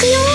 くよ